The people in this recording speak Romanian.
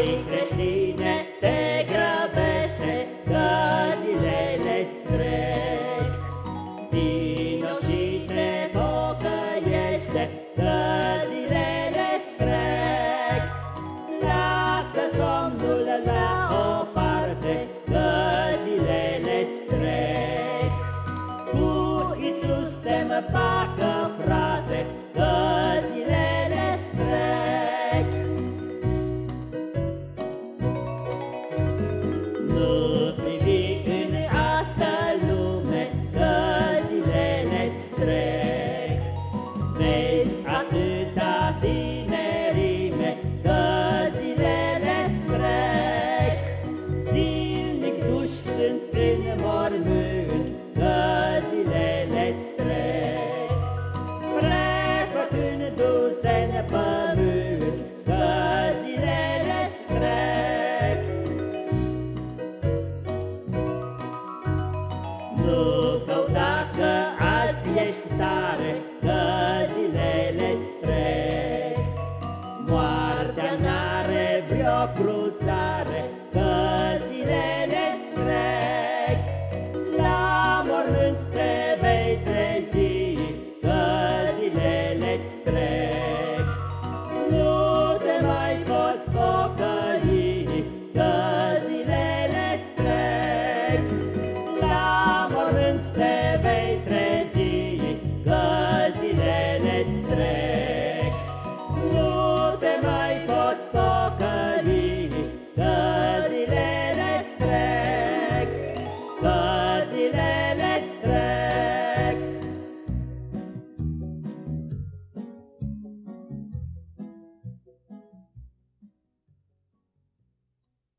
creștine, te grăbește, că zilele-ți trec. Vino și te pocăiește, că zilele-ți trec. Lasă somnul la o parte, că zilele-ți trec. Cu Iisus te mă pacă, Tu căuta că azi zilele trec. Moartea n-are vreo cruțare, zilele trec. La mormânt te vei trezi, zilele trec. Nu te mai poți focăli, zilele trec.